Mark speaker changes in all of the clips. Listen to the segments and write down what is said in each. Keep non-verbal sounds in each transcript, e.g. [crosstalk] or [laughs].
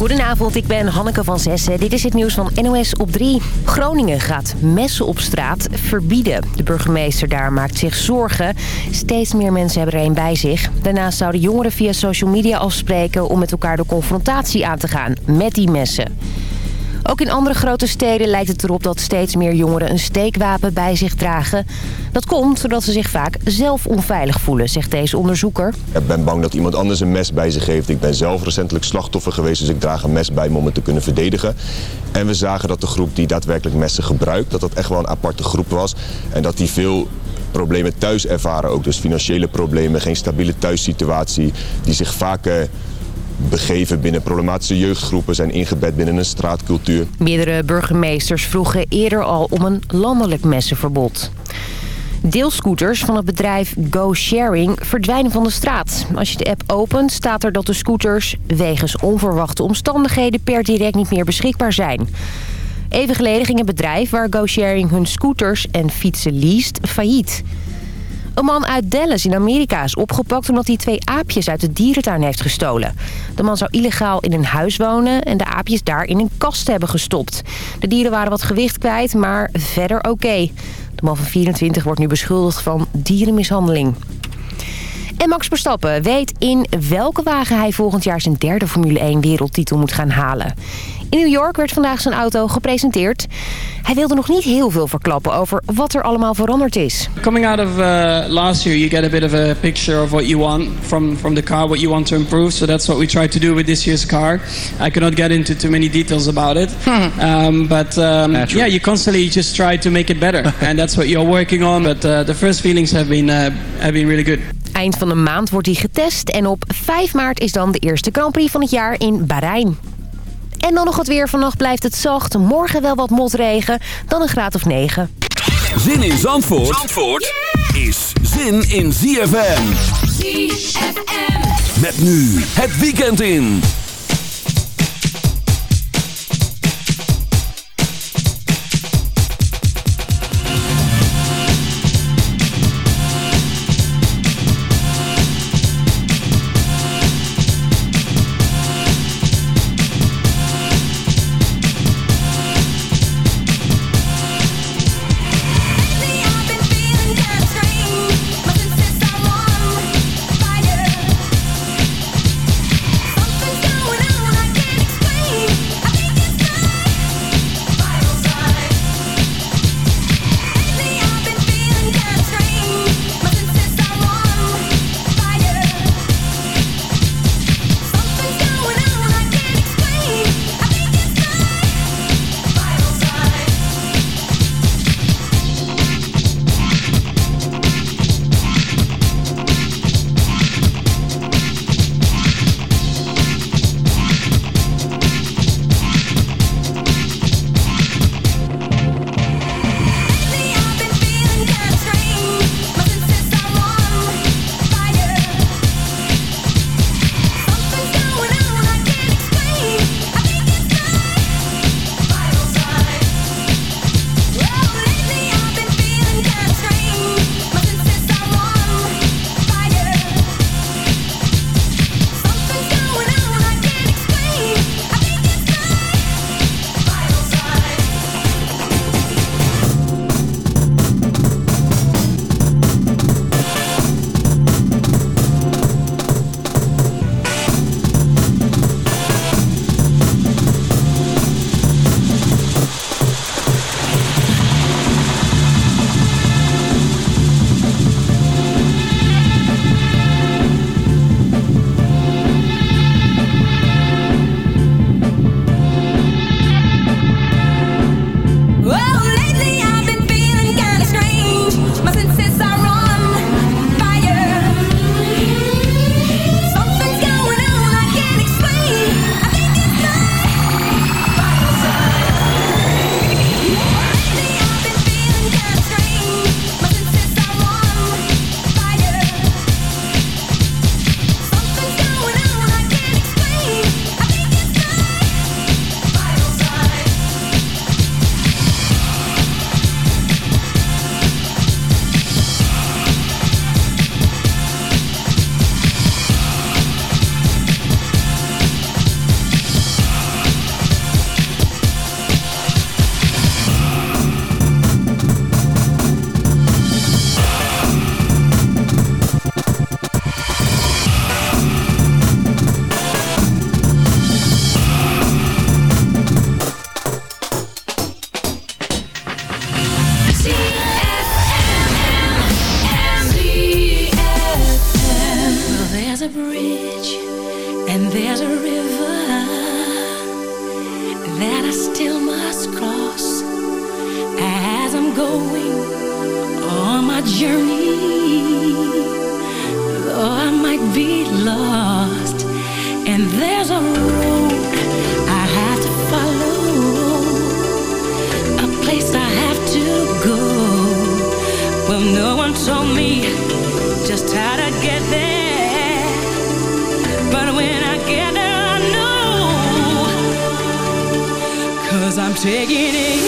Speaker 1: Goedenavond, ik ben Hanneke van Zessen. Dit is het nieuws van NOS op 3. Groningen gaat messen op straat verbieden. De burgemeester daar maakt zich zorgen. Steeds meer mensen hebben er een bij zich. Daarnaast zouden jongeren via social media afspreken... om met elkaar de confrontatie aan te gaan met die messen. Ook in andere grote steden lijkt het erop dat steeds meer jongeren een steekwapen bij zich dragen. Dat komt doordat ze zich vaak zelf onveilig voelen, zegt deze onderzoeker.
Speaker 2: Ik ben bang dat iemand anders een mes bij zich heeft. Ik ben zelf recentelijk slachtoffer geweest, dus ik draag een mes bij me om het te kunnen verdedigen. En we zagen dat de groep die daadwerkelijk messen gebruikt, dat dat echt wel een aparte groep was. En dat die veel problemen thuis ervaren ook. Dus financiële problemen, geen stabiele thuissituatie. Die zich vaak eh, begeven binnen problematische jeugdgroepen, zijn ingebed binnen een straatcultuur.
Speaker 1: Meerdere burgemeesters vroegen eerder al om een landelijk messenverbod. Deelscooters van het bedrijf Go Sharing verdwijnen van de straat. Als je de app opent staat er dat de scooters wegens onverwachte omstandigheden per direct niet meer beschikbaar zijn. Even geleden ging het bedrijf waar Go Sharing hun scooters en fietsen leest failliet. Een man uit Dallas in Amerika is opgepakt omdat hij twee aapjes uit de dierentuin heeft gestolen. De man zou illegaal in een huis wonen en de aapjes daar in een kast hebben gestopt. De dieren waren wat gewicht kwijt, maar verder oké. De man van 24 wordt nu beschuldigd van dierenmishandeling. En Max Verstappen weet in welke wagen hij volgend jaar zijn derde Formule 1 wereldtitel moet gaan halen. In New York werd vandaag zijn auto gepresenteerd. Hij wilde nog niet heel veel verklappen over wat er allemaal veranderd is.
Speaker 3: Coming out of uh, last year, you get a bit of a picture of what you want from, from the car, what you want to improve. So that's what we try to do with this year's car. I cannot get into too many details about it. um, but um, yeah, you constantly just try to make it better. [laughs] and that's what you're working on. But uh, the first feelings have been, uh, have been really good.
Speaker 1: Eind van de maand wordt hij getest en op 5 maart is dan de eerste Grand Prix van het jaar in Bahrein. En dan nog het weer. Vannacht blijft het zacht. Morgen wel wat motregen. Dan een graad of 9.
Speaker 4: Zin in Zandvoort, Zandvoort is zin in ZFM. ZFM. Met nu het weekend in.
Speaker 5: Never thought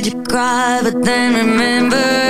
Speaker 6: To cry, but then remembered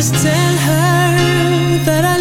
Speaker 7: Just tell her that I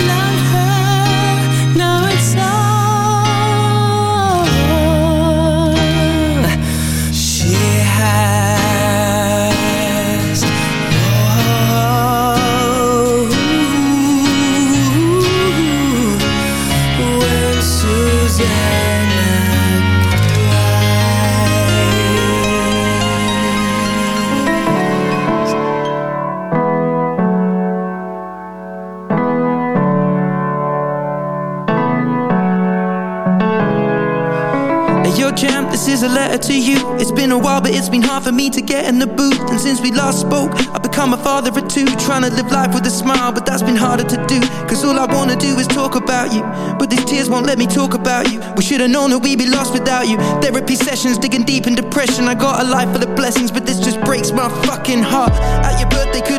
Speaker 8: yo, champ, this is a letter to you. It's been a while, but it's been hard for me to get in the booth. And since we last spoke, I've become a father of two. Trying to live life with a smile, but that's been harder to do. Cause all I wanna do is talk about you. But these tears won't let me talk about you. We should've known that we'd be lost without you. Therapy sessions, digging deep in depression. I got a life full of blessings, but this just breaks my fucking heart. At your birthday, couldn't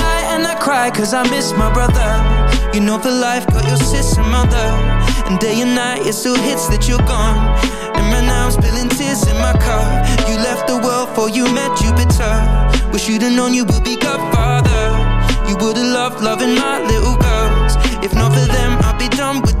Speaker 8: and I cry cause I miss my brother. You know for life got your sister mother. And day and night it still hits that you're gone. And right now I'm spilling tears in my car. You left the world for you met Jupiter. Wish you'd have known you would be Godfather. You would have loved loving my little girls. If not for them, I'd be done with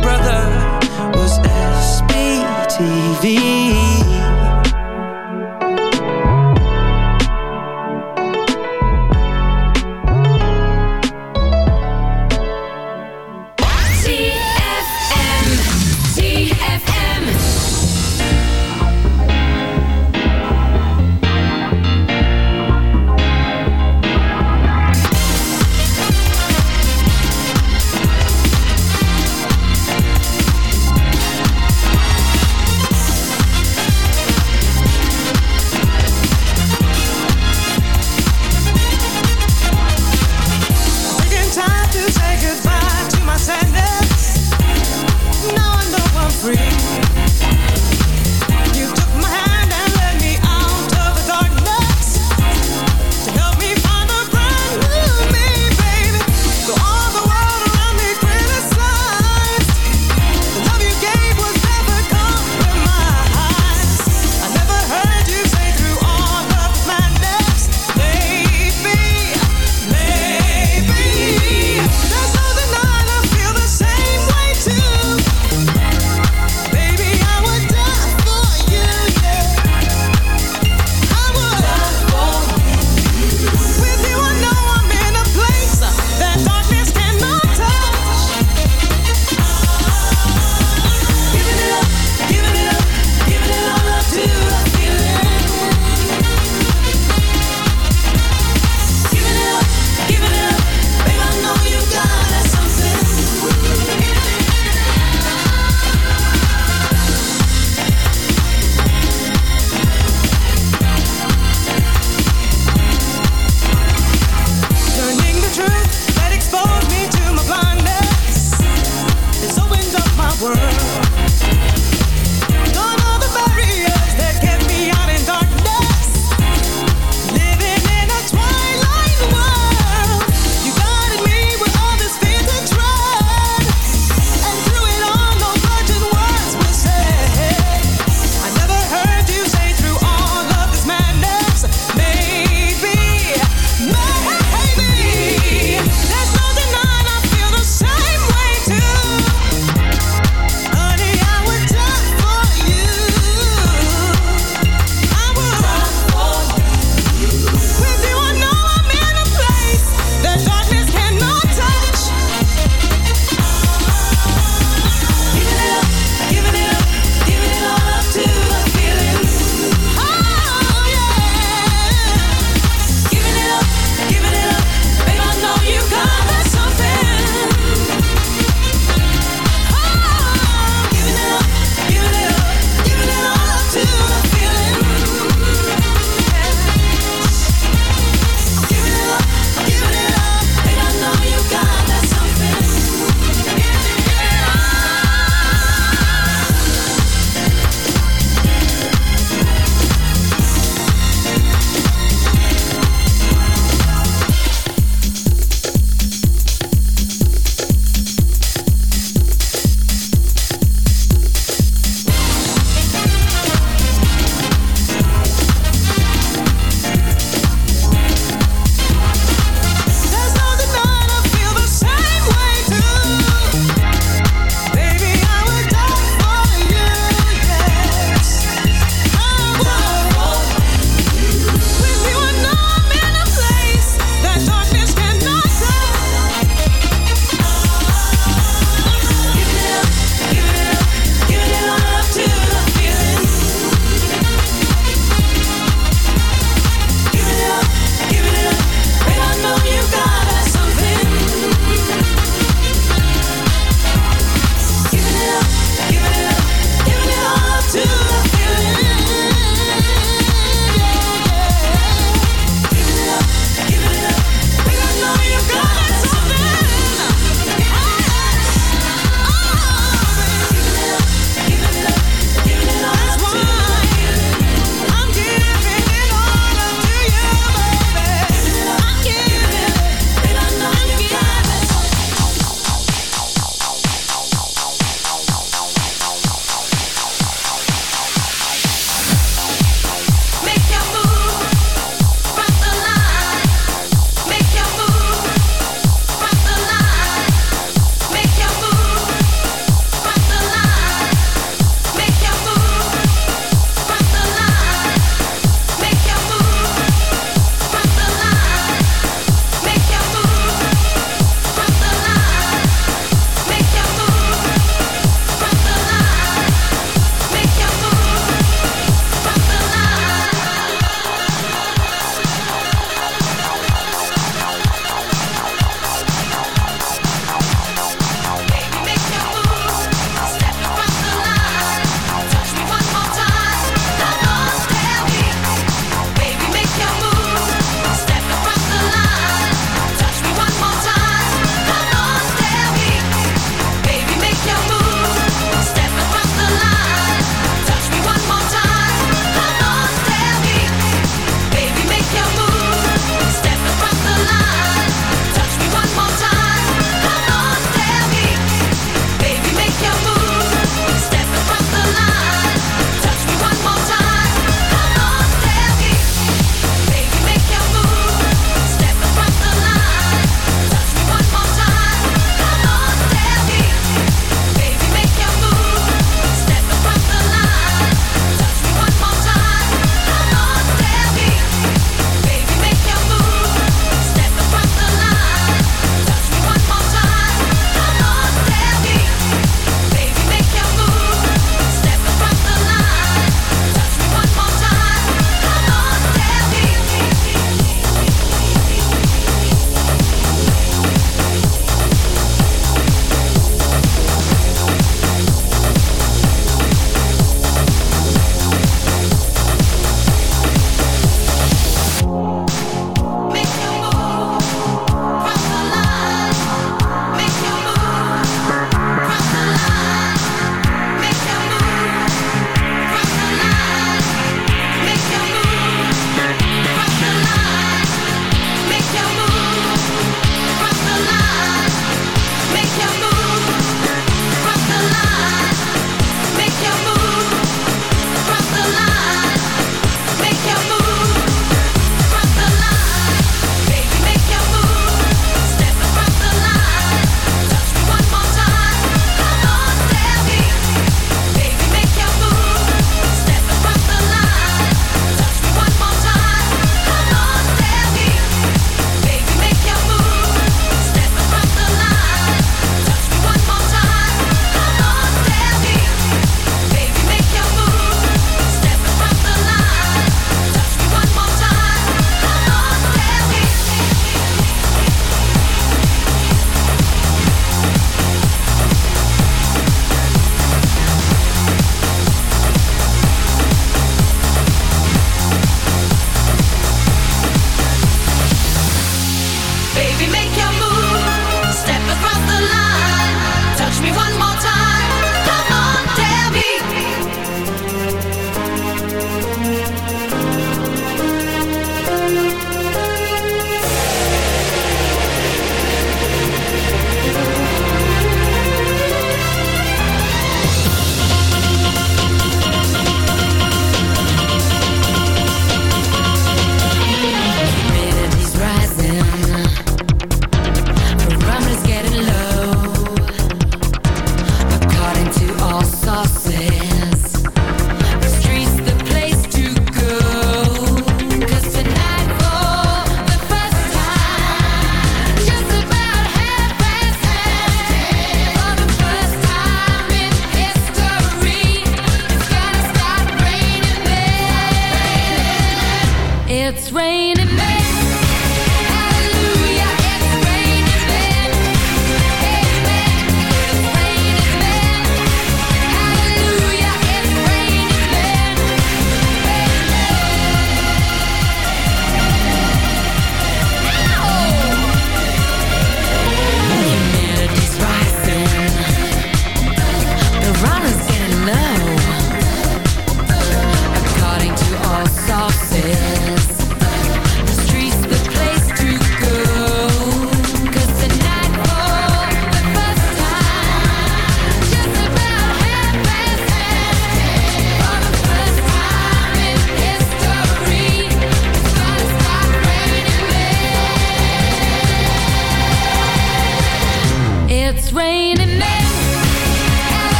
Speaker 8: Brother was SBTV.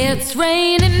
Speaker 9: It's raining